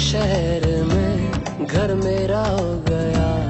शहर में घर मेरा हो गया।